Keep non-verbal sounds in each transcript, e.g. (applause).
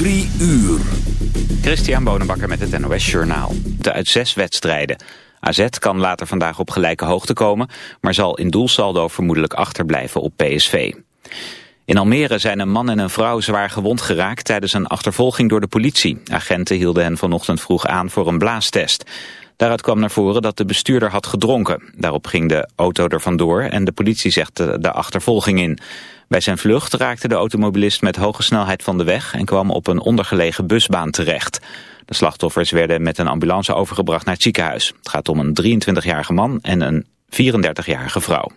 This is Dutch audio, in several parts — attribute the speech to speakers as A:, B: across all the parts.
A: Drie uur.
B: Christian Bonenbakker met het NOS Journaal. De uit zes wedstrijden. AZ kan later vandaag op gelijke hoogte komen... maar zal in doelsaldo vermoedelijk achterblijven op PSV. In Almere zijn een man en een vrouw zwaar gewond geraakt... tijdens een achtervolging door de politie. Agenten hielden hen vanochtend vroeg aan voor een blaastest. Daaruit kwam naar voren dat de bestuurder had gedronken. Daarop ging de auto er vandoor en de politie zegt de achtervolging in. Bij zijn vlucht raakte de automobilist met hoge snelheid van de weg... en kwam op een ondergelegen busbaan terecht. De slachtoffers werden met een ambulance overgebracht naar het ziekenhuis. Het gaat om een 23-jarige man en een 34-jarige vrouw.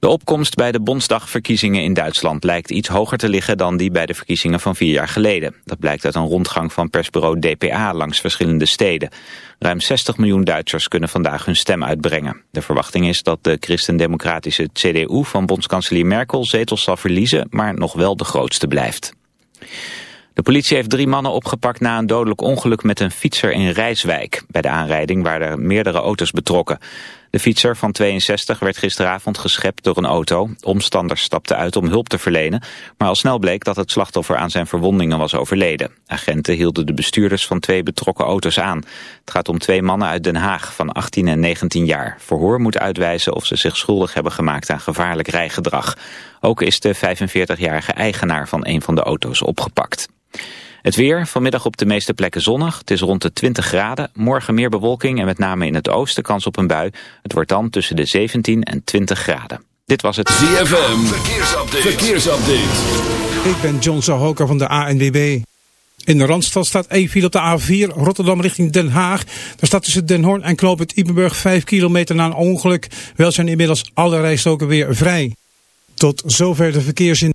B: De opkomst bij de Bondsdagverkiezingen in Duitsland lijkt iets hoger te liggen dan die bij de verkiezingen van vier jaar geleden. Dat blijkt uit een rondgang van persbureau DPA langs verschillende steden. Ruim 60 miljoen Duitsers kunnen vandaag hun stem uitbrengen. De verwachting is dat de christendemocratische CDU van bondskanselier Merkel zetels zal verliezen, maar nog wel de grootste blijft. De politie heeft drie mannen opgepakt na een dodelijk ongeluk met een fietser in Rijswijk. Bij de aanrijding waren er meerdere auto's betrokken. De fietser van 62 werd gisteravond geschept door een auto. Omstanders stapten uit om hulp te verlenen, maar al snel bleek dat het slachtoffer aan zijn verwondingen was overleden. Agenten hielden de bestuurders van twee betrokken auto's aan. Het gaat om twee mannen uit Den Haag van 18 en 19 jaar. Verhoor moet uitwijzen of ze zich schuldig hebben gemaakt aan gevaarlijk rijgedrag. Ook is de 45-jarige eigenaar van een van de auto's opgepakt. Het weer, vanmiddag op de meeste plekken zonnig. Het is rond de 20 graden. Morgen meer bewolking en met name in het oosten kans op een bui. Het wordt dan tussen de 17 en 20 graden. Dit was het
A: ZFM. Verkeersupdate. Verkeersupdate.
C: Ik ben John Zahoka van de ANWB. In de Randstad staat één file op de A4 Rotterdam richting Den Haag. Daar staat tussen Den Hoorn en Knoop het Ipenburg 5 kilometer na een ongeluk. Wel zijn inmiddels alle rijstoken weer vrij. Tot zover de verkeersin.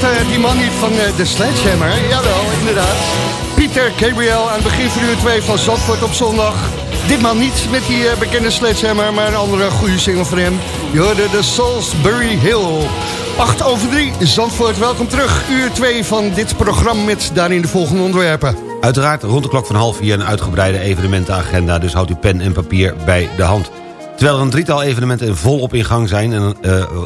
D: Dat eh, die man niet van eh, de Sledgehammer? Jawel, inderdaad. Pieter Gabriel aan het begin van uur 2 van Zandvoort op zondag. Ditmaal niet met die eh, bekende Sledgehammer, maar een andere goede single van hem. Je hoorde de Salisbury Hill. 8 over 3, Zandvoort, welkom terug. Uur 2 van dit programma met daarin de volgende onderwerpen.
E: Uiteraard rond de klok van half vier een uitgebreide evenementenagenda... dus houdt u pen en papier bij de hand. Terwijl er een drietal evenementen volop in gang zijn... En,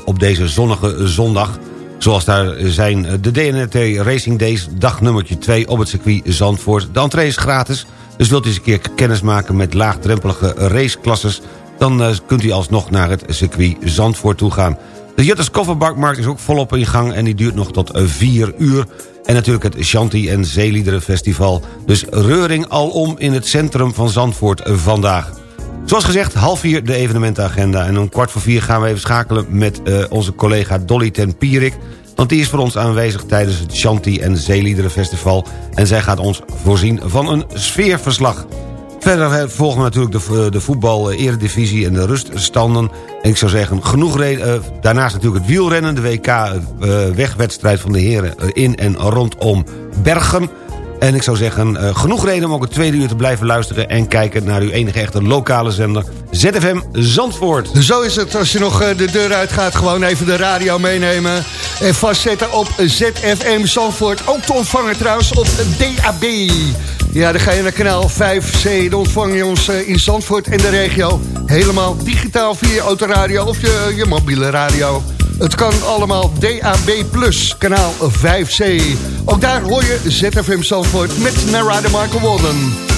E: op deze zonnige zondag... zoals daar zijn eh, de DNRT Racing Days... dag nummertje 2 op het circuit Zandvoort. De entree is gratis, dus wilt u eens een keer kennis maken... met laagdrempelige raceklasses... dan eh, kunt u alsnog naar het circuit Zandvoort toe gaan. De Jutters Kofferbakmarkt is ook volop in gang... en die duurt nog tot 4 uur... En natuurlijk het Shanti en Zeeliederenfestival. Dus reuring alom in het centrum van Zandvoort vandaag. Zoals gezegd, half vier de evenementenagenda. En om kwart voor vier gaan we even schakelen met eh, onze collega Dolly ten Pierik. Want die is voor ons aanwezig tijdens het Shanti en Zeeliederenfestival. En zij gaat ons voorzien van een sfeerverslag. Verder eh, volgen we natuurlijk de, eh, de voetbal eh, eredivisie en de ruststanden. En ik zou zeggen, genoeg daarnaast natuurlijk het wielrennen, de WK eh, wegwedstrijd van de heren in en rondom Bergen. En ik zou zeggen, eh, genoeg reden om ook het tweede uur te blijven luisteren... en kijken naar uw enige echte lokale zender, ZFM Zandvoort.
D: Zo is het, als je nog eh, de deur uitgaat, gewoon even de radio meenemen... en vastzetten op ZFM Zandvoort. Ook te ontvangen trouwens op DAB. Ja, dan ga je naar kanaal 5C, dan ontvang je ons eh, in Zandvoort en de regio. Helemaal digitaal via je autoradio of je, je mobiele radio. Het kan allemaal DAB+, kanaal 5C. Ook daar hoor je ZFM Zandvoort met Narada Michael Walden.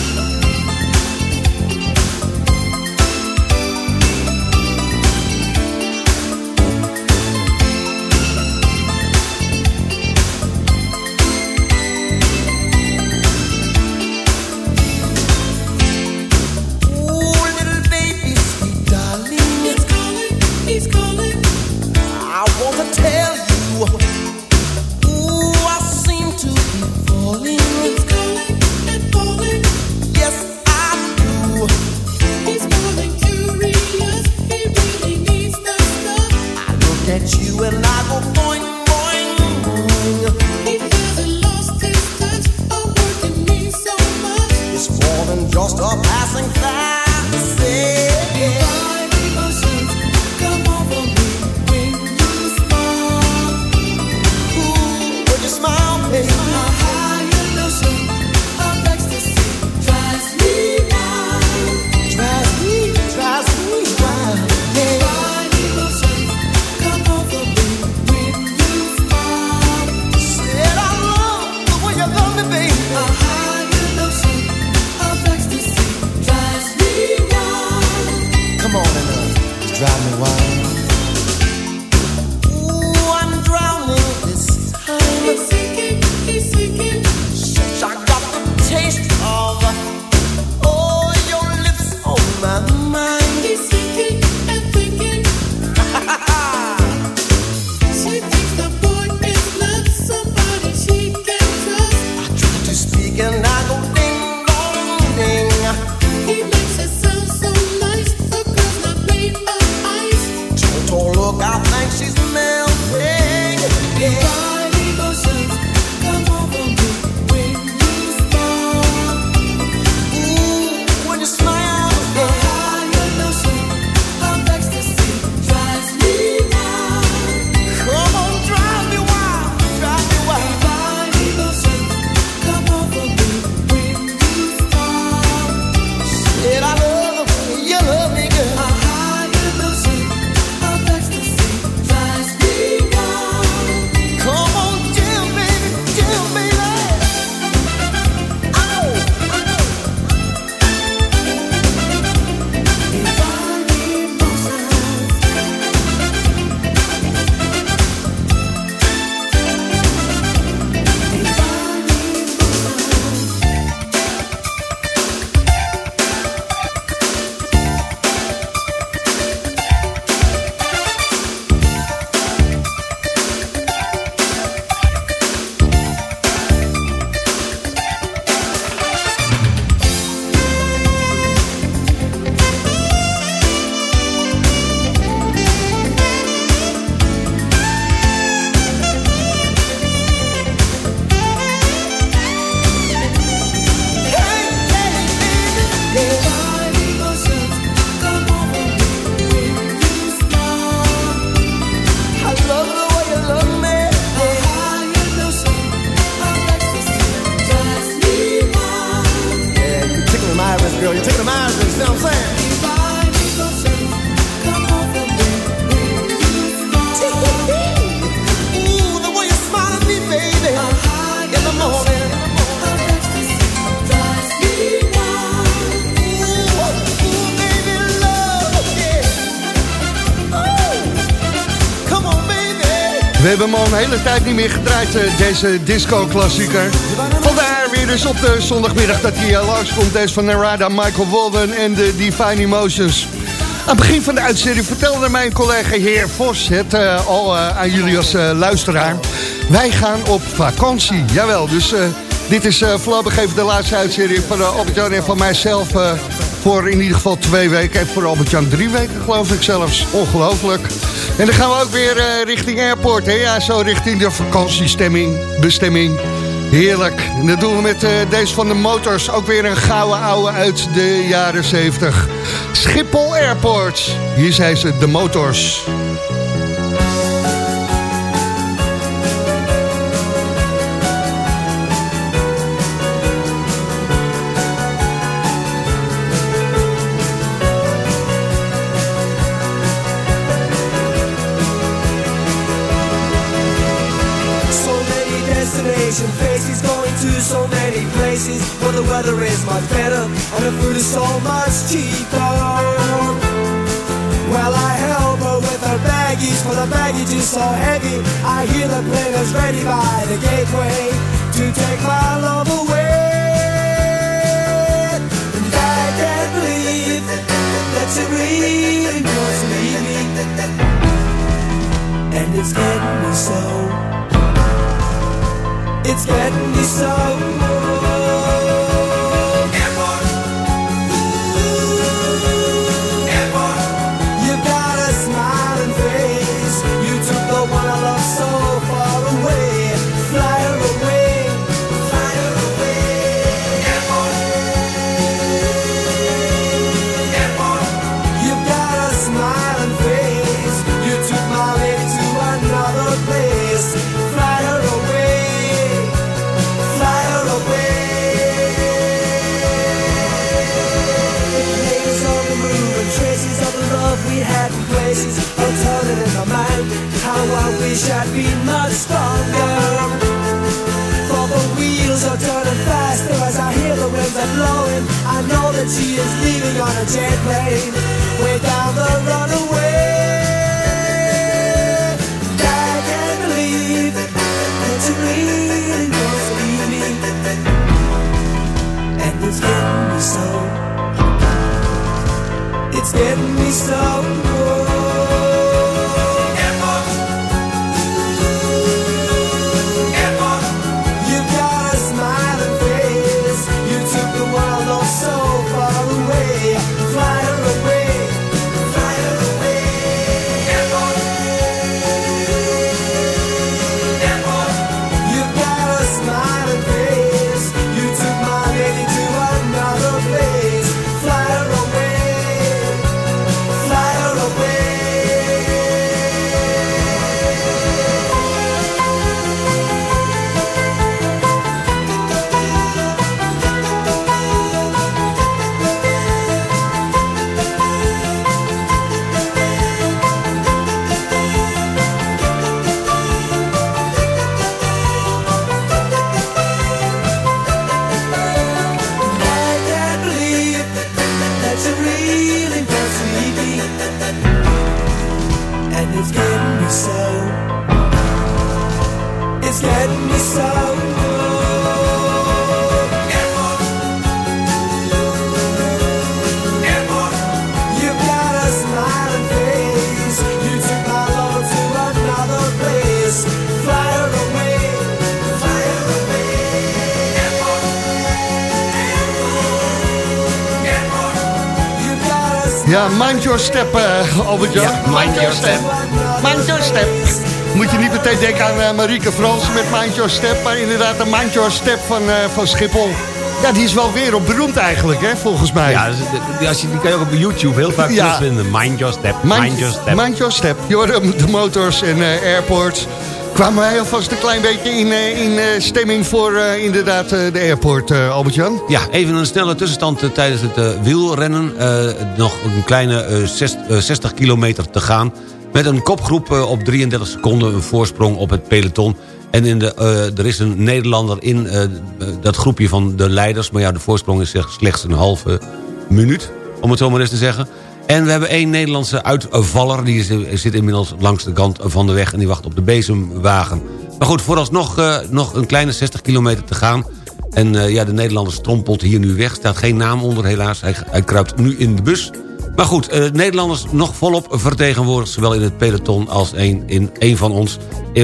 D: Hele tijd niet meer gedraaid, eh, deze disco-klassieker. Vandaar weer dus op de zondagmiddag dat hij eh, langskomt. Deze van Narada, Michael Walden en de Divine Emotions. Aan het begin van de uitzending vertelde mijn collega Heer Vos het eh, al aan jullie als luisteraar. Wij gaan op vakantie, jawel. Dus dit is voorlopig even de laatste uitzending van Albert-Jan en van mijzelf... voor in ieder geval twee weken en voor Albert-Jan drie weken geloof ik zelfs. Ongelooflijk. En dan gaan we ook weer eh, richting airport. Hè? Ja, zo richting de vakantiestemming, bestemming. Heerlijk. En dat doen we met eh, deze van de Motors. Ook weer een gouden ouwe uit de jaren 70. Schiphol Airport. Hier zijn ze, de Motors.
F: For the baggage is so heavy. I hear the plane is ready by the gateway to take my love away. And I can't believe that she really wants to leave me. And it's getting me so. It's getting me so. Be much stronger. For the wheels are turning faster as I hear the winds are blowing. I know that she is leaving on a jet plane, way down the runaway. I can't believe that you really don't leave me, and it's getting me so. It's getting me so.
D: Step, eh Albert-Jan.
E: mind your step.
D: Mind your step. Moet je niet meteen denken aan eh, Marieke Frans met Mind Your Step... maar inderdaad de Mind Your Step van, eh, van Schiphol. Ja, die is wel wereldberoemd eigenlijk, hè, volgens mij.
E: Ja, die- als je, die kan je ook op YouTube heel vaak
D: Ja.
E: terugvinden. Mind your step, mind, your step.
D: Mind your step. Je hoorde hem, de motors en eh, airports. Kwamen wij alvast een klein beetje in, eh, in eh, stemming voor eh, inderdaad de airport, eh, Albert-Jan?
E: Ja, even een snelle tussenstand tijdens het wielrennen. Nog een kleine eh, zes- eh, 60 kilometer te gaan. Met een kopgroep op 33 seconden een voorsprong op het peloton. En in de, er is een Nederlander in dat groepje van de leiders. Maar ja, de voorsprong is slechts een halve minuut, om het zo maar eens te zeggen. En we hebben één Nederlandse uitvaller. Die is- zit inmiddels langs de kant van de weg en die wacht op de bezemwagen. Maar goed, vooralsnog uh, nog een kleine 60 kilometer te gaan. En uh, ja, de Nederlander strompelt hier nu weg. Staat geen naam onder helaas. Hij, hij kruipt nu in de bus. Maar goed, Nederlanders nog volop vertegenwoordigd... zowel in het peloton als een, in een van ons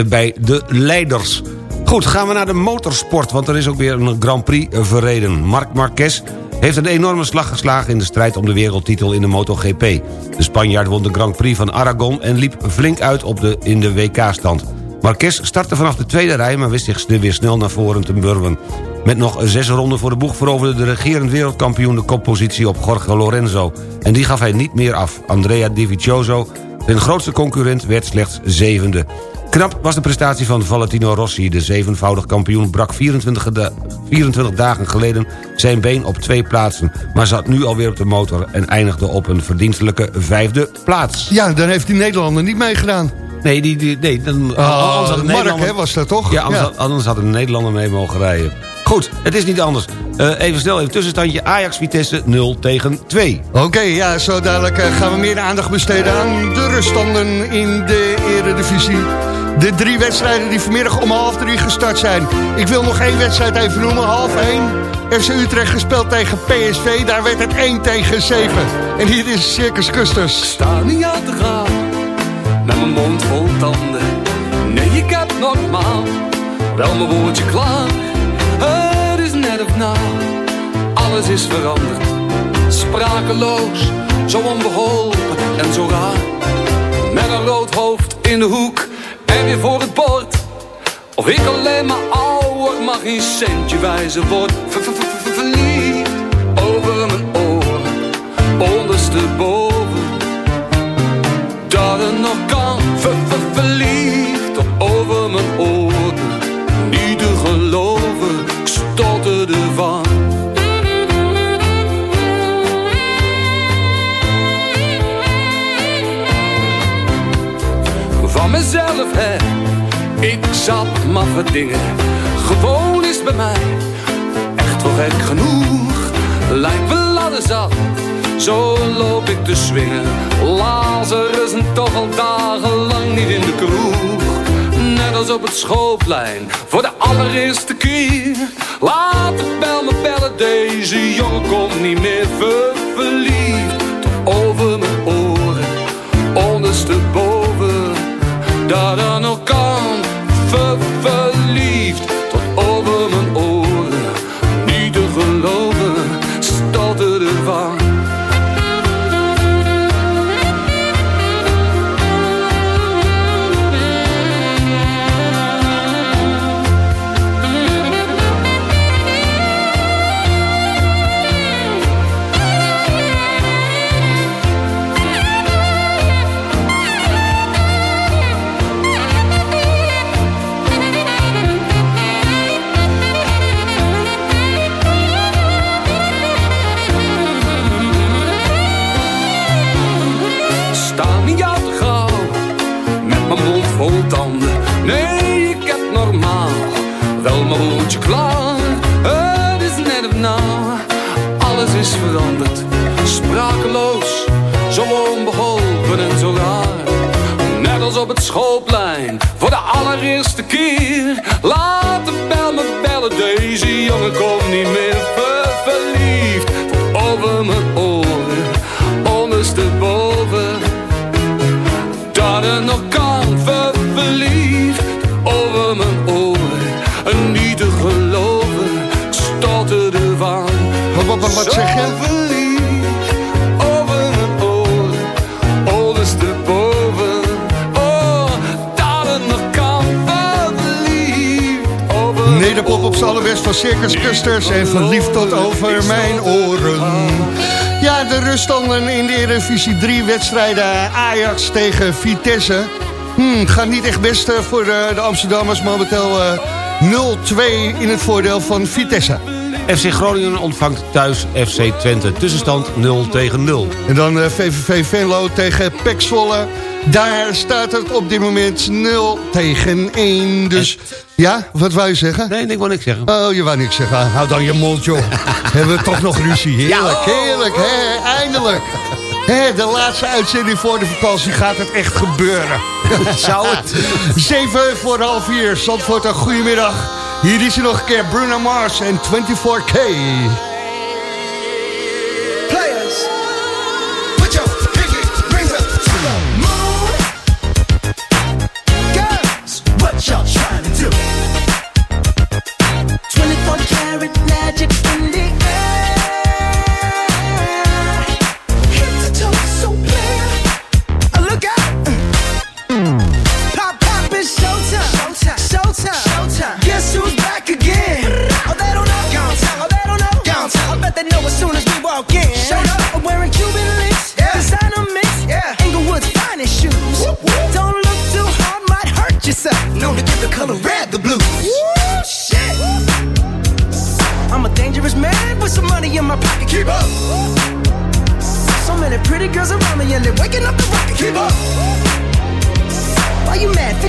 E: bij de leiders. Goed, gaan we naar de motorsport... want er is ook weer een Grand Prix verreden. Marc Marquez heeft een enorme slag geslagen... in de strijd om de wereldtitel in de MotoGP. De Spanjaard won de Grand Prix van Aragon... en liep flink uit op de, in de WK-stand. Marquez startte vanaf de tweede rij... maar wist zich weer snel naar voren te burwen. Met nog zes ronden voor de boeg veroverde de regerend wereldkampioen... de koppositie op Jorge Lorenzo. En die gaf hij niet meer af. Andrea Dovizioso, zijn grootste concurrent, werd slechts zevende. Knap was de prestatie van Valentino Rossi. De zevenvoudig kampioen brak 24, da 24 dagen geleden zijn been op twee plaatsen... maar zat nu alweer op de motor en eindigde op een verdienstelijke vijfde plaats.
D: Ja, dan heeft die Nederlander niet meegedaan.
E: Nee, die, die, nee dan,
D: uh, anders had een Mark Nederlander... was dat toch?
E: Ja, anders, ja. Had, anders had een Nederlander mee mogen rijden. Goed, het is niet anders. Uh, even snel, even tussenstandje. Ajax-Vitesse 0 tegen 2.
D: Oké, okay, ja, zo dadelijk uh, gaan we meer aandacht besteden aan de ruststanden in de eredivisie. De drie wedstrijden die vanmiddag om half drie gestart zijn. Ik wil nog één wedstrijd even noemen, half één. FC Utrecht gespeeld tegen PSV, daar werd het 1 tegen 7. En hier is Circus Custers.
G: Sta niet aan te gaan, met mijn mond vol tanden. Nee, ik heb normaal, wel mijn woordje klaar. Het is net of na, alles is veranderd. Sprakeloos, zo onbeholpen en zo raar. Met een rood hoofd in de hoek en weer voor het bord. Of ik alleen maar ouder mag geen centje wijzen word. Ver, ver, ver, verliefd over mijn oren, ondersteboven. Dat het nog kan, ver, verliefd over mijn oren. Hè zat maffe dingen. Gewoon is bij mij echt wel gek genoeg. Lijkt wel zat, zo loop ik te swingen. Lazarus en toch al dagenlang niet in de kroeg. Net als op het schoolplein, voor de allereerste keer. Laat de bel me bellen, deze jongen komt niet meer ver verliefd. Over mijn oren, ondersteboven. Dat er nog ver verliefd. Op het schoolplein, voor de allereerste keer. Laat de bel me bellen, deze jongen komt niet meer ver verliefd. Over mijn oren, ondersteboven.
D: Z'n allerbest van Circus Custers en verliefd tot over mijn oren. Ja, de ruststanden in de Eredivisie 3 wedstrijden Ajax tegen Vitesse. Hmm, gaat niet echt best eh, voor de, de Amsterdammers. Momenteel eh, 0-2 in het voordeel van Vitesse.
E: FC Groningen ontvangt thuis FC Twente. Tussenstand 0 tegen 0.
D: En dan eh, VVV Venlo tegen Pek Zwolle. Daar staat het op dit moment 0 tegen 1. Dus ja, wat wou je zeggen?
E: Nee, ik wil niks zeggen.
D: Oh, je wou niks zeggen. Hou dan je mond, joh. (laughs) Hebben we toch nog ruzie. Heerlijk, heerlijk. Hè? Eindelijk. Hè, de laatste uitzending voor de vakantie gaat het echt gebeuren. (laughs)
E: Zou het?
D: 7 voor half 4. Zandvoort, een goedemiddag. Hier is er nog een keer Bruno Mars en 24K.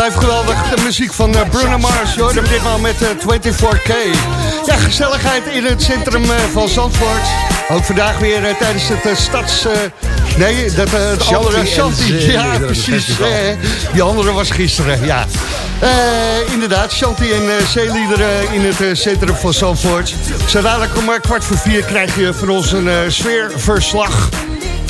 H: Blijft geweldig, de muziek van eh, Bruno Mars, hoor. hem ditmaal met eh, 24K. Ja, gezelligheid in het centrum eh, van Zandvoort. Ook vandaag weer eh, tijdens het eh, stads... eh, nee, dat, eh, het andere Shanti. Ja, precies. eh, die andere was gisteren, ja. Eh, inderdaad, Shanti en uh, zeeliederen in het eh, centrum van Zandvoort. Zo dadelijk om eh, kwart voor vier krijg je van ons een eh, sfeerverslag...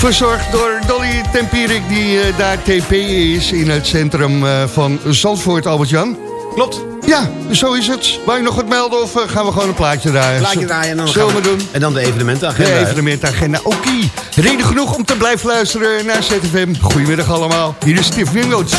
H: Verzorgd door Dolly Tempierik, die eh, daar TP is in het centrum eh, van Zandvoort, Albert-Jan.
E: Klopt.
H: Ja, zo is het. Wou je nog wat melden of eh, gaan we gewoon een plaatje draaien?
E: Plaatje draaien en dan
H: Zullen we doen?
E: En dan de evenementenagenda.
H: De evenementagenda. Oké. Reden genoeg om te blijven luisteren naar ZFM. Goedemiddag allemaal. Hier is Steve Wingold.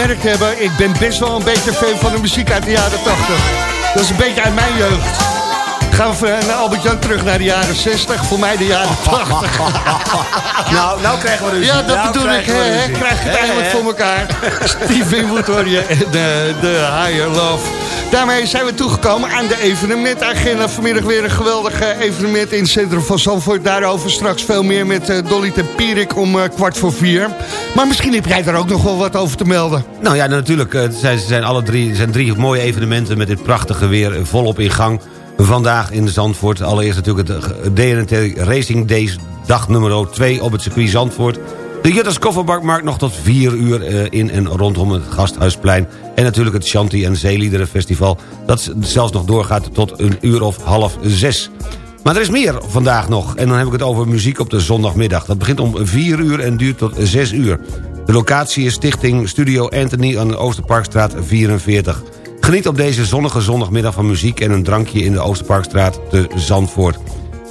H: Gemerkt hebben... ik ben best wel een beetje fan van de muziek uit de jaren 80. Dat is een beetje uit mijn jeugd. Gaan we naar Albert-Jan terug naar de jaren 60. Voor mij de jaren 80. (laughs)
E: Nou, nou krijgen we ruzie.
H: Ja, dat
E: Nou
H: bedoel ik.
E: ruzie.
H: krijg je het eindelijk voor elkaar. (laughs) Steve Winwood hoor je. En de, de Higher Love. Daarmee zijn we toegekomen aan de evenementagenda. Vanmiddag weer een geweldig eh, evenement in het centrum van Zandvoort. Daarover straks veel meer met eh, Dolly Tempierik om eh, kwart voor vier. Maar misschien heb jij daar ook nog wel wat over te melden.
E: Nou ja, natuurlijk. zijn, zijn alle drie, zijn drie mooie evenementen met dit prachtige weer volop in gang. Vandaag in Zandvoort. Allereerst natuurlijk het DNT Racing Days dag nummer 2 op het circuit Zandvoort. De Jutters Kofferbakmarkt nog tot 4 uur eh, in en rondom het Gasthuisplein. En natuurlijk het Shanti en Zeeliederen Festival. Dat zelfs nog doorgaat tot een uur of half zes. Maar er is meer vandaag nog. En dan heb ik het over muziek op de zondagmiddag. Dat begint om 4 uur en duurt tot 6 uur. De locatie is Stichting Studio Anthony aan de Oosterparkstraat 44. Geniet op deze zonnige zondagmiddag van muziek en een drankje in de Oosterparkstraat te Zandvoort.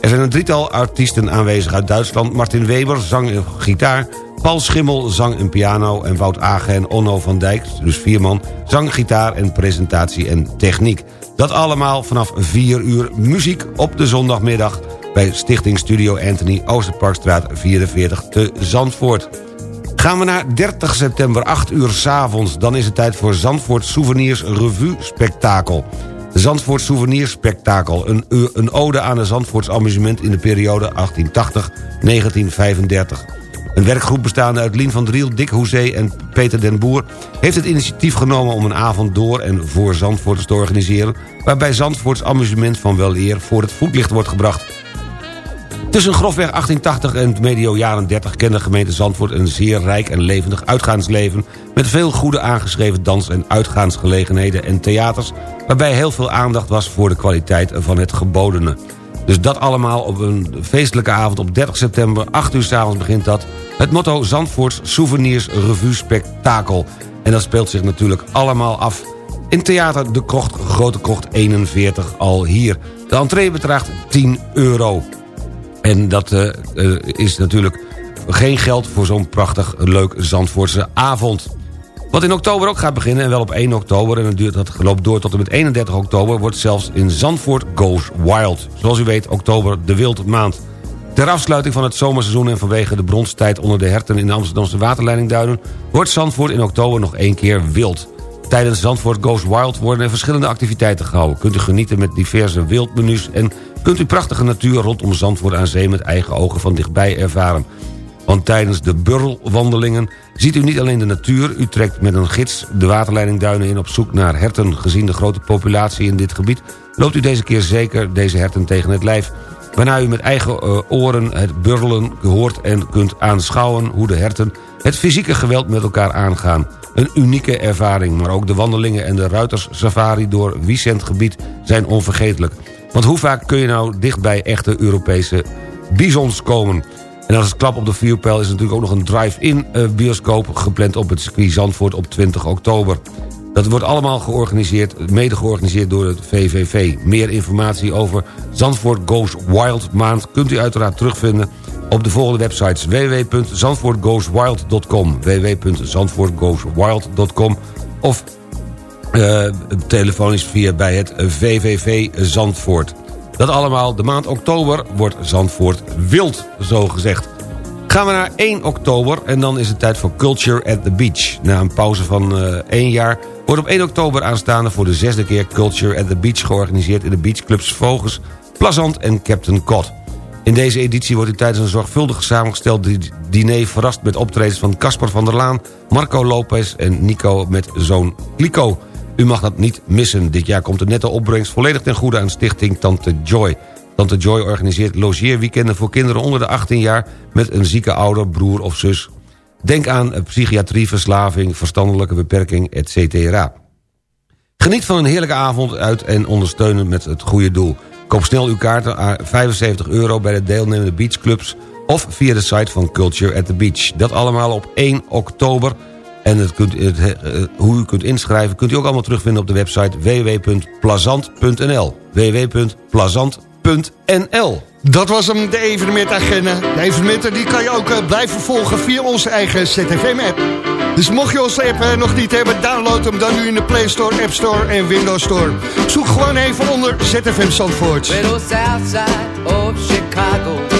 E: Er zijn een drietal artiesten aanwezig uit Duitsland. Martin Weber, zang en gitaar. Paul Schimmel, zang en piano. En Wout Agen en Onno van Dijk, dus vier man. Zang, gitaar en presentatie en techniek. Dat allemaal vanaf 4 uur muziek op de zondagmiddag... bij Stichting Studio Anthony, Oosterparkstraat 44 te Zandvoort. Gaan we naar 30 september, 8 uur s'avonds... dan is het tijd voor Zandvoort Souvenirs Revue Spektakel. Zandvoort Souvenirs Spektakel. Een, een ode aan de Zandvoorts amusement in de periode 1880-1935. Een werkgroep bestaande uit Lien van Driel, Dick Hoezee en Peter den Boer... heeft het initiatief genomen om een avond door en voor Zandvoorters te organiseren... waarbij Zandvoorts amusement van wel eer voor het voetlicht wordt gebracht. Tussen grofweg 1880 en medio jaren 30 kende gemeente Zandvoort een zeer rijk en levendig uitgaansleven... met veel goede aangeschreven dans- en uitgaansgelegenheden en theaters... waarbij heel veel aandacht was voor de kwaliteit van het gebodene. Dus dat allemaal op een feestelijke avond op 30 september, 8 uur s'avonds begint dat. Het motto Zandvoorts Souvenirs Revue Spektakel. En dat speelt zich natuurlijk allemaal af in Theater De Krocht, Grote Krocht 41 al hier. De entree bedraagt 10 euro. En dat eh, eh, is natuurlijk geen geld voor zo'n prachtig leuk Zandvoortse avond. Wat in oktober ook gaat beginnen, en wel op 1 oktober... en dat, duurt, dat loopt door tot en met 31 oktober... wordt zelfs in Zandvoort Goes Wild. Zoals u weet, oktober de wildmaand. Ter afsluiting van het zomerseizoen en vanwege de bronstijd... onder de herten in de Amsterdamse waterleidingduinen... wordt Zandvoort in oktober nog één keer wild. Tijdens Zandvoort Goes Wild worden er verschillende activiteiten gehouden. Kunt u genieten met diverse wildmenu's... en kunt u prachtige natuur rondom Zandvoort aan zee... met eigen ogen van dichtbij ervaren. Want tijdens de burrelwandelingen ziet u niet alleen de natuur... u trekt met een gids de waterleidingduinen in op zoek naar herten. Gezien de grote populatie in dit gebied... loopt u deze keer zeker deze herten tegen het lijf. Waarna u met eigen eh, oren het burrelen hoort en kunt aanschouwen... hoe de herten het fysieke geweld met elkaar aangaan. Een unieke ervaring, maar ook de wandelingen en de ruiterssafari... door Wiesent gebied zijn onvergetelijk. Want hoe vaak kun je nou dicht bij echte Europese bisons komen... En als klap op de vuurpijl is natuurlijk ook nog een drive-in eh, bioscoop... gepland op het circuit Zandvoort op 20 oktober. Dat wordt allemaal georganiseerd, mede georganiseerd door het VVV. Meer informatie over Zandvoort Goes Wild maand... kunt u uiteraard terugvinden op de volgende websites... www.zandvoortgoeswild.com www.zandvoortgoeswild.com of telefonisch via bij het VVV Zandvoort. Dat allemaal, de maand oktober wordt Zandvoort wild, zo gezegd. Gaan we naar 1 oktober en dan is het tijd voor Culture at the Beach. Na een pauze van eh 1 jaar wordt op 1 oktober aanstaande... voor de zesde keer Culture at the Beach georganiseerd... in de beachclubs Vogels, Plazant en Captain Cod. In deze editie wordt u tijdens een zorgvuldig samengesteld di- diner... verrast met optredens van Caspar van der Laan, Marco Lopez en Nico met zoon Clico... U mag dat niet missen. Dit jaar komt de nette opbrengst volledig ten goede aan stichting Tante Joy. Tante Joy organiseert logeerweekenden voor kinderen onder de 18 jaar... met een zieke ouder, broer of zus. Denk aan psychiatrie, verslaving, verstandelijke beperking, etc. Geniet van een heerlijke avond uit en ondersteunen met het goede doel. Koop snel uw kaarten aan 75 euro bij de deelnemende beachclubs... of via de site van Culture at the Beach. Dat allemaal op 1 oktober... En het kunt, het, eh, hoe u kunt inschrijven kunt u ook allemaal terugvinden op de website www.plazant.nl www.plazant.nl
D: Dat was hem, de evenementagenda. De evenementen die kan je ook eh, blijven volgen via onze eigen ZFM-app. Dus mocht je onze app eh, nog niet hebben, download hem dan nu in de Play Store, App Store en Windows Store. Zoek gewoon even onder ZFM Zandvoort.
I: Little south side of Chicago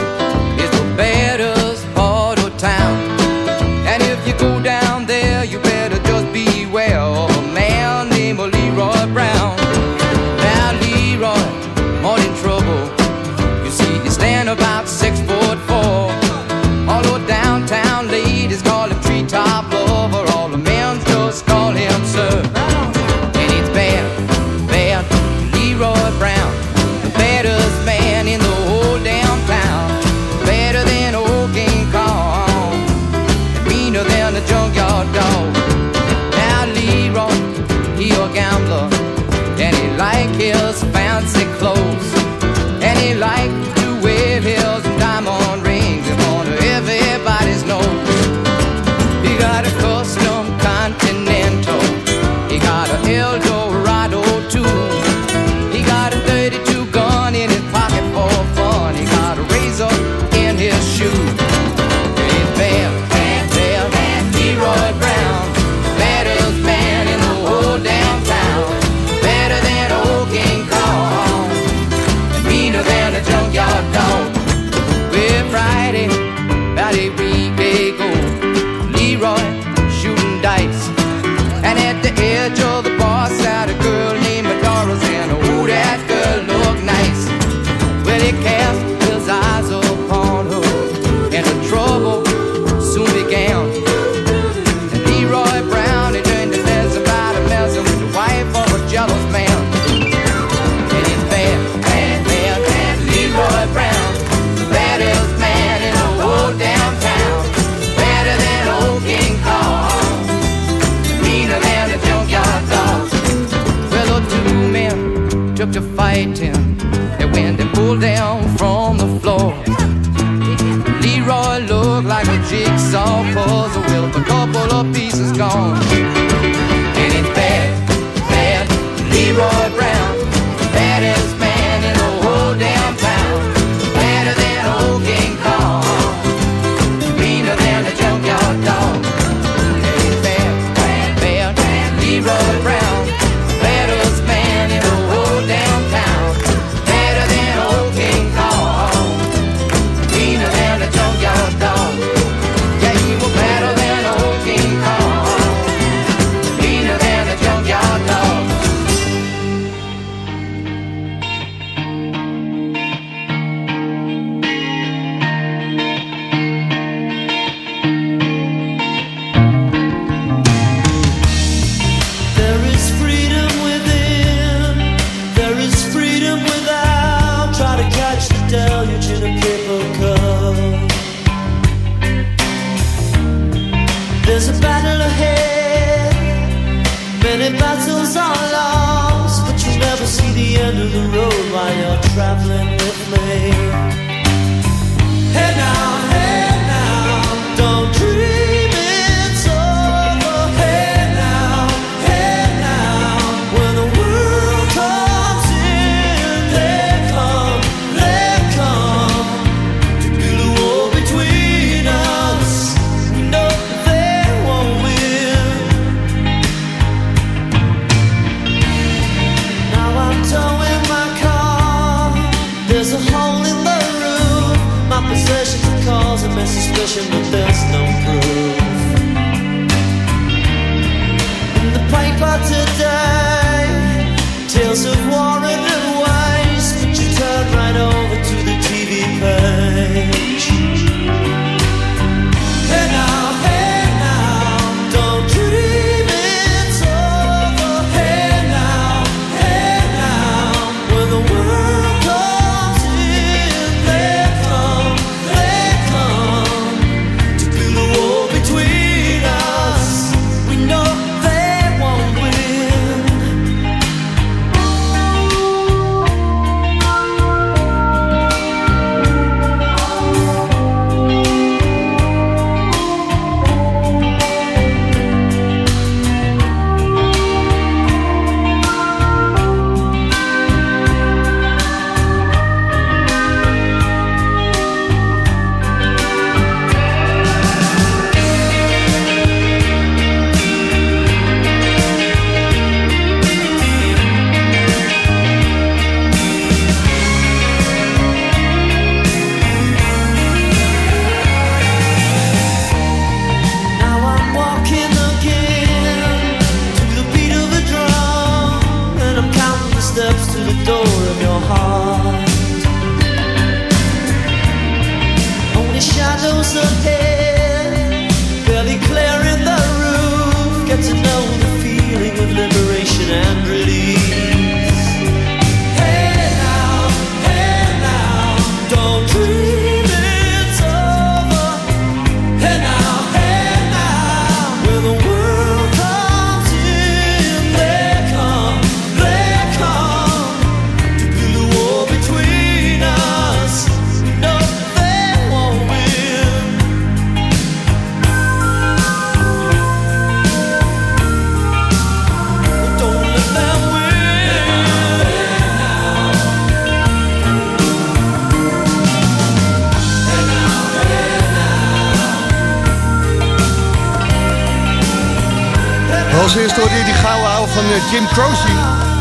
D: hoorde die gouden oude van eh, Jim Croce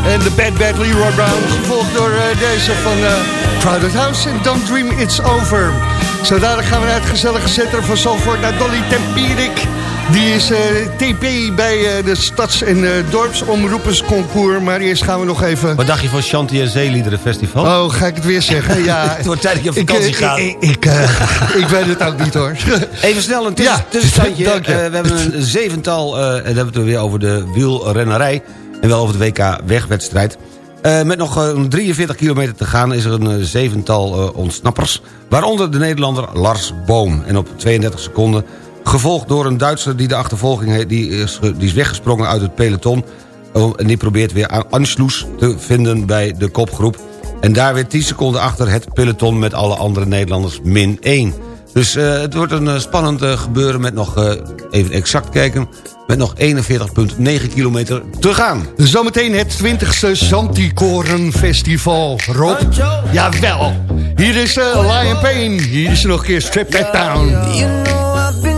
D: en de Bad Bad Leroy Brown. Gevolgd door eh, deze van eh, Crowded House en Don't Dream It's Over. Zo gaan we naar het gezellige centrum van Zalvoort naar Dolly Tempierik. Die is eh, TP bij eh, de Stads- en uh, Maar eerst gaan we nog even...
E: Wat dacht je van Chantier en Zeeliederen Festival?
D: Oh, ga ik het weer zeggen? Ja. (laughs)
E: het wordt tijd dat je op vakantie
D: ik,
E: gaat.
D: Ik, ik, (laughs) ik, weet het ook niet hoor. (laughs)
E: even snel een
D: ja. Dank je.
E: we hebben een zevental, dan hebben we het weer over de wielrennerij. En wel over de WK wegwedstrijd. Met nog 43 kilometer te gaan is er een zevental ontsnappers. Waaronder de Nederlander Lars Boom. En op 32 seconden Gevolgd door een Duitser die de achtervolging heeft, die is, die is weggesprongen uit het peloton. Oh, en die probeert weer Anschluss te vinden bij de kopgroep. En daar weer 10 seconden achter het peloton met alle andere Nederlanders min 1. Dus eh, het wordt een eh, spannend eh, gebeuren met nog, even exact kijken... met nog 41,9 kilometer te gaan.
D: Zometeen het 20ste Zantikoren Festival. Rob, jawel. Hier is Lion Pain. Hier is nog een keer Strip That Down.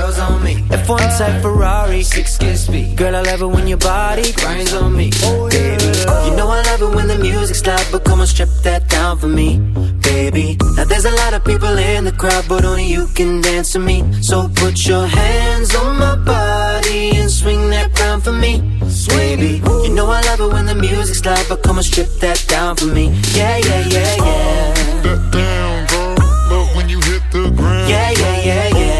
J: girls on me. F1 type Ferrari, six kiss speed. Girl, I love it when your body grinds on me. oh, Baby, you know I love it when the music's loud, but come on, strip that down for me. Baby, now there's a lot of people in the crowd, but only you can dance to me. So put your hands on my body and swing that round for me. Baby, you know I love it when the music's loud, but come on, strip that down for me. Yeah, yeah, yeah, yeah.
K: that down, girl. Love when you hit the ground.
J: Yeah, yeah, yeah, yeah.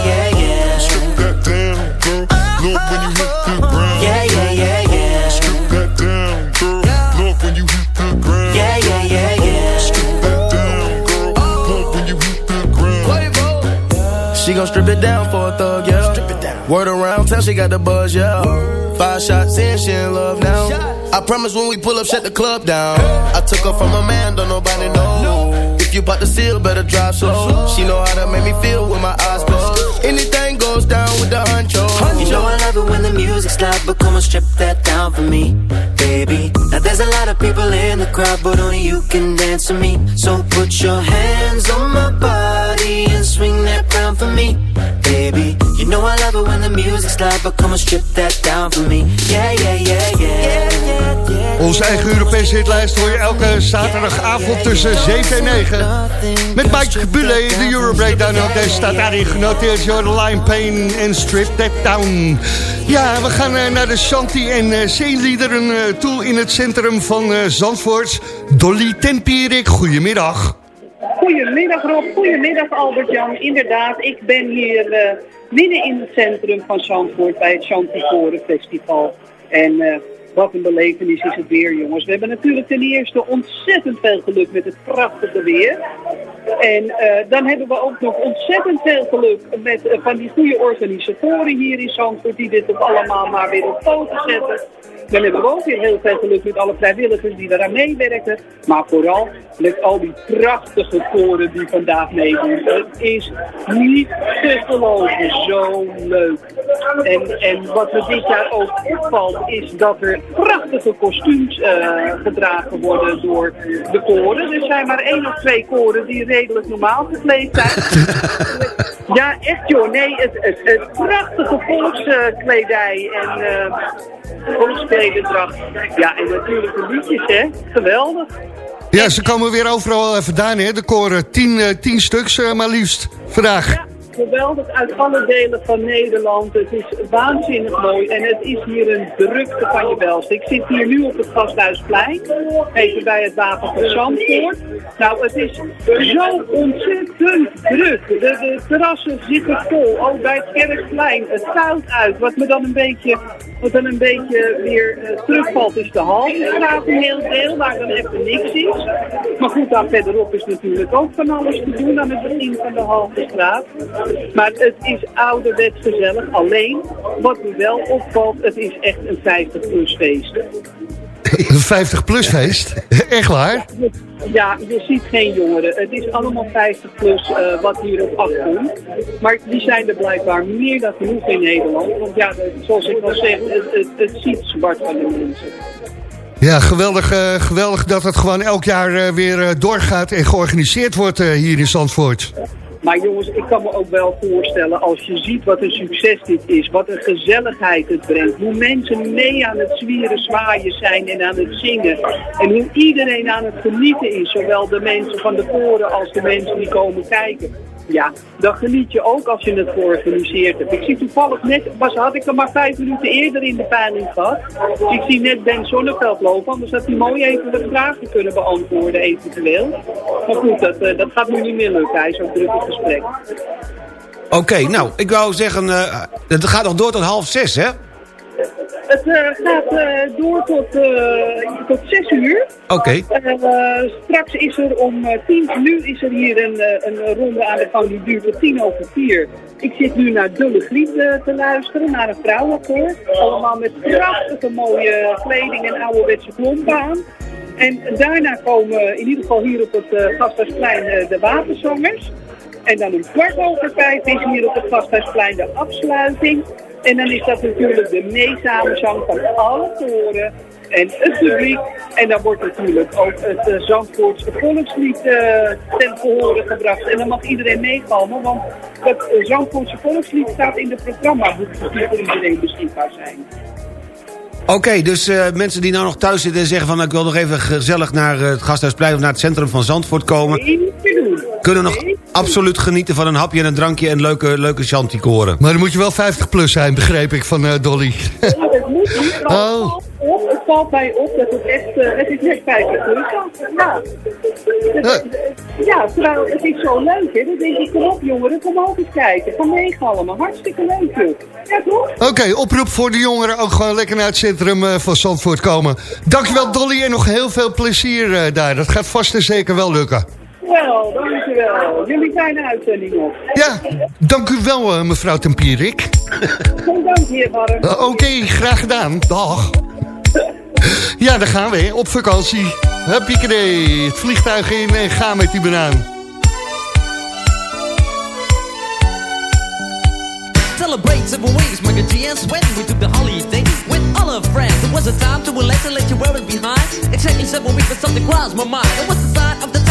L: A thug, yeah. Strip it down. Word around town, she got the buzz, yeah. Five shots in, she in love now. I promise when we pull up, shut the club down. I took her from a man, don't nobody know. If you bout to seal, better drive slow. She know how to make me feel with my eyes closed. Anything goes down with the honcho.
J: You know I love it when the music's loud, but come on, strip that down for me, baby. Now there's a lot of people in the crowd, but only you can dance to me. So put your hands on my body and swing that round for me, baby. You know I love it when the music's loud, but come strip that down for me. Yeah, yeah, yeah, yeah.
D: Onze eigen Europese hitlijst hoor je elke zaterdagavond tussen 7 en 9. Met Mike Bulle, de Euro Breakdown. Ook deze staat daarin genoteerd. Jordan Line Pain en Strip That Down. Ja, we gaan eh, naar de Shanti en eh, Zeeliederen eh, toe in het centrum van eh, Zandvoort. Dolly Tempierik, goedemiddag.
M: Goedemiddag Rob, goedemiddag Albert-Jan. Inderdaad, ik ben hier eh, midden in het centrum van Zandvoort bij het Chanticoren Festival. En eh, wat een belevenis is het weer jongens. We hebben natuurlijk ten eerste ontzettend veel geluk met het prachtige weer. En eh, dan hebben we ook nog ontzettend veel geluk met eh, van die goede organisatoren hier in Zandvoort die dit ook allemaal maar weer op foto zetten. Dan hebben we ook weer heel veel geluk met alle vrijwilligers die eraan meewerken. Maar vooral met al die prachtige koren die vandaag meedoen. Het is niet te geloven, zo leuk. En, en wat me dit jaar ook opvalt is dat er prachtige kostuums eh, gedragen worden door de koren. Er zijn maar één of twee koren die redelijk normaal gekleed zijn. (laughs) Ja, echt joh. Nee, het, het, het prachtige volkskledij en uh. Ja, en natuurlijk de liedjes, hè. Geweldig.
D: Ja, ze komen weer overal eh, vandaan, hè? De koren. Tien, eh, tien stuks eh, maar liefst vandaag.
M: Geweldig uit alle delen van Nederland. Het is waanzinnig mooi en het is hier een drukte van je welste. Ik zit hier nu op het Gasthuisplein, even bij het wapen van Zandvoort. Nou, het is zo ontzettend druk. De, de terrassen zitten vol, ook bij het Kerkplein. Het koud uit. Wat me dan een beetje, wat dan een beetje weer eh, terugvalt is de Haltestraat een heel deel, waar dan even niks is. Maar goed, daar verderop is natuurlijk ook van alles te doen aan het begin van de Haltestraat. Maar het is ouderwets gezellig. Alleen, wat me wel opvalt, het is echt een 50-plus feest.
D: Een 50-plus feest? Echt waar?
M: Ja, je ziet geen jongeren. Het is allemaal 50 plus eh, wat hier op afkomt. Maar die zijn er blijkbaar meer dan genoeg in Nederland. Want ja, zoals ik al zeg, het, het, het ziet zwart van de mensen.
D: Ja, geweldig, eh, geweldig dat het gewoon elk jaar eh, weer doorgaat en georganiseerd wordt hier in Zandvoort.
M: Maar jongens, ik kan me ook wel voorstellen als je ziet wat een succes dit is, wat een gezelligheid het brengt, hoe mensen mee aan het zwieren zwaaien zijn en aan het zingen en hoe iedereen aan het genieten is, zowel de mensen van de koren als de mensen die komen kijken. Ja, dan geniet je ook als je het georganiseerd hebt. Ik zie toevallig net, was, had ik er maar vijf minuten eerder in de peiling gehad. Ik zie net Ben Zonneveld lopen, anders had hij mooi even wat vragen kunnen beantwoorden eventueel. Maar goed, dat, eh, dat gaat nu niet meer lukken, hij is ook druk in gesprek.
E: Oké, nou, ik wou zeggen, eh, het gaat nog door tot half zes, hè?
M: Het eh, gaat eh, door tot, eh, tot 6 uur.
E: Oké.
M: Straks is er om eh, tien, nu is er hier een, een ronde aan de gang die duurt tot tien over vier. Ik zit nu naar Dulle Griet te luisteren, naar een vrouwenkoor. Allemaal met prachtige mooie kleding en ouderwetse klompen aan. En daarna komen in ieder geval hier op het uh, Gasthuisplein de waterzangers. En dan om kwart over vijf is hier op het Gasthuisplein de afsluiting. En dan is dat natuurlijk de meezamenzang van alle koren en het publiek. En dan wordt natuurlijk ook het uh, Zandvoortse volkslied eh, ten gehore gebracht. En dan mag iedereen meekomen, want het uh, Zandvoortse volkslied staat in de programmaboeken die voor iedereen beschikbaar zijn.
E: Oké, dus eh, mensen die nou nog thuis zitten en zeggen van... ik wil nog even gezellig naar eh, het Gasthuisplein of naar het centrum van Zandvoort komen... Kunnen nog absoluut genieten van een hapje en een drankje en leuke, leuke chanticoren.
D: Maar dan moet je wel 50 plus zijn, begreep ik van eh, Dolly. (laughs) Oh.
M: Valt mij op dat het echt, eh, het is net 50 plus. Ja. Ja, terwijl het is zo leuk, hè. Dan denk ik, kom op jongeren, kom ook eens kijken. Kom meegalmen, hartstikke leuk, joh. Ja, toch?
D: Oké, oproep voor de jongeren ook gewoon lekker naar het centrum eh, van Zandvoort komen. Dankjewel Dolly en nog heel veel plezier eh, daar. Dat gaat vast en zeker wel lukken.
M: Wel, dankjewel. Jullie fijne uitzending nog.
D: Ja, dank u wel mevrouw Tempierik.
M: Goed dank, heer
D: Oké, graag gedaan. Dag. Ja, daar gaan we, op vakantie. Huppiekedee, het vliegtuig in en ga met die banaan.
N: Celebrate several ways, make a GS when we took the holiday with all our friends. It was a time to relax and let you wear it behind. Exactly seven weeks, but something crossed my mind. It was the sign of the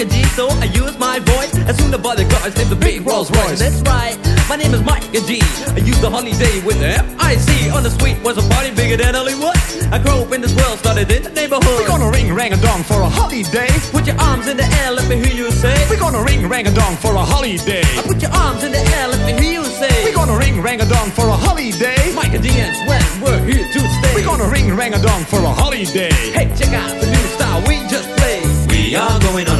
N: like the mic and G, so I use my voice. As soon as the cars named the big Rolls Royce. That's right, my name is Mike and G. I use the holiday with the M-I-C. On the street was a party bigger than Hollywood. I grew up in this world, started in the neighborhood.
O: We're gonna ring rang a dong for a holiday.
N: Put your arms in the air, let me hear you say.
O: We're gonna ring rang a dong for a holiday.
N: I put your arms in the air, let me hear you say.
O: We're gonna ring rang a dong for a holiday.
N: Mike and G and Swen, we're here to stay.
O: We're gonna ring rang a dong for a holiday.
N: Hey, check out the new style we just played.
P: We are going on a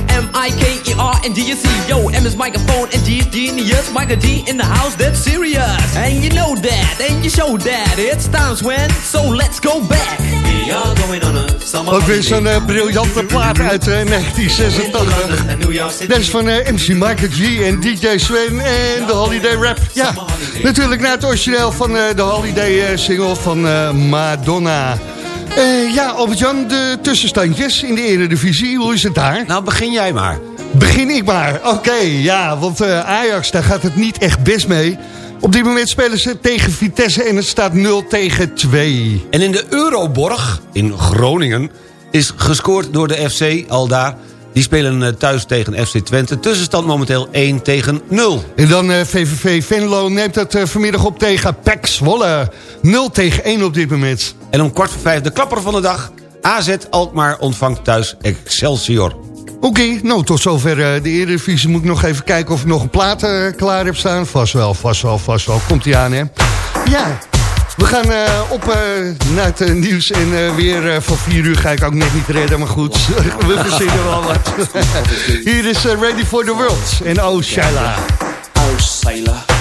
N: M I K E R and see, yo, M is microphone and G is genius. Michael G in the house, that's serious. And you know that, and you show that. It's times when, so let's go back.
P: We are going on a summer
D: Ook weer zo'n eh, briljante plaat uit eh, 1986.
P: And New York City.
D: Dat is van eh, MC Michael G en DJ Sven en de Holiday Rap. Ja, natuurlijk naar het origineel van eh, de Holiday eh, single van eh, Madonna. Eh, ja, Albert-Jan, de tussenstandjes in de Eredivisie, hoe is het daar?
E: Nou, begin jij maar.
D: Begin ik maar. Oké, ja, want eh, Ajax, daar gaat het niet echt best mee. Op dit moment spelen ze tegen Vitesse en het staat 0 tegen 2.
E: En in de Euroborg in Groningen is gescoord door de FC al daar. Die spelen eh, thuis tegen FC Twente. Tussenstand momenteel 1 tegen 0.
D: En dan eh, VVV Venlo neemt het eh, vanmiddag op tegen PEC Zwolle. 0 tegen 1 op dit moment.
E: En om kwart voor vijf de klapper van de dag. AZ Alkmaar ontvangt thuis Excelsior.
D: Oké, nou tot zover eh, de Eredivisie. Moet ik nog even kijken of ik nog een plaat eh, klaar heb staan. Vast wel, vast wel, vast wel. Komt ie aan, hè? Ja, we gaan eh, op eh, naar het eh, nieuws. En weer van 4 uur ga ik ook net niet redden, maar goed. (laughs) we verzinnen wel wat. (laughs) Hier is Ready for the World. En oh, Shaila.
Q: Oh.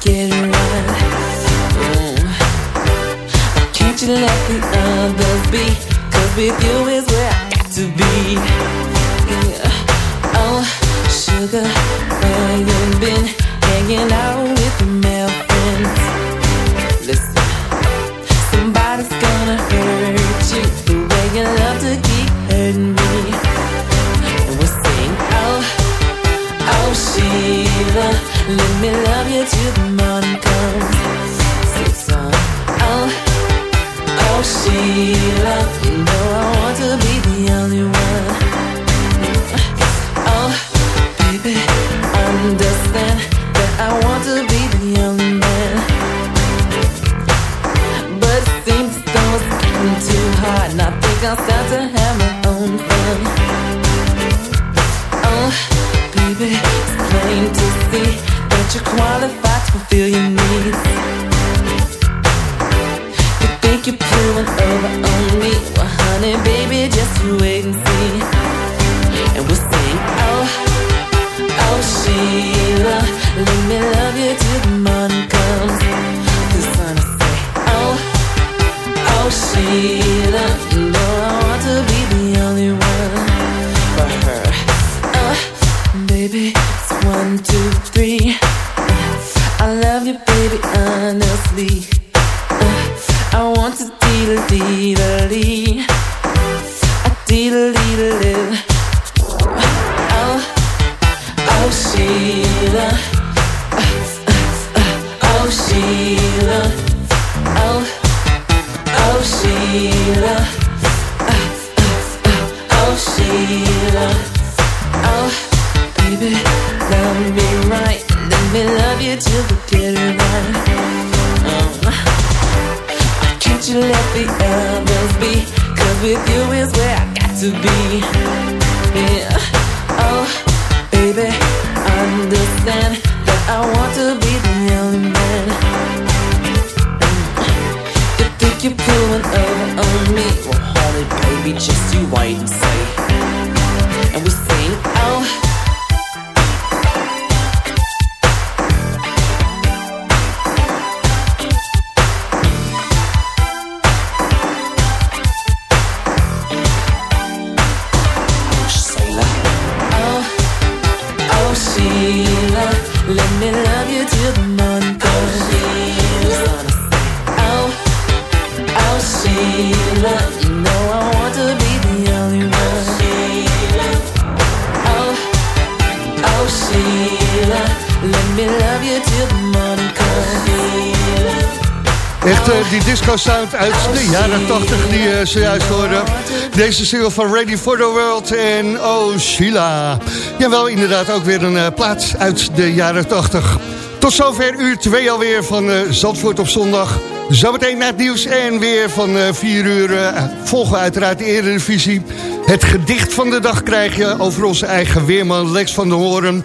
R: Get. Can't you let the others be? Cause with you is where I got to be. Oh, sugar, where you been? Hanging out let me love you till the morning comes. Oh, oh Sheila, you know I want to be the only one. Oh, baby, understand that I want to be the only man. But it seems getting too hard, and I think I'll start to have you're qualified to fulfill your needs. You think you're pulling over on me? Well, honey, baby, just wait Oh, baby, love me right. Let me love you till the get it right. Uh, can't you let the others be? Cause with you is where I got to be. Yeah. Oh, baby, understand that I want to be the only man. You think you're pulling over on me? Well, it, baby, just you wait and see.
D: Disco sound uit de jaren 80 die je zojuist hoorde. Deze single van Ready for the World en Oh Sheila. Jawel, inderdaad ook weer een uh, plaats uit de jaren 80. Tot zover uur 2 alweer van uh, Zandvoort op zondag. Zometeen naar het nieuws en weer van 4 uur uh, volgen we uiteraard de Eredivisie. Het gedicht van de dag krijg je over onze eigen weerman Lex van der Hoorn.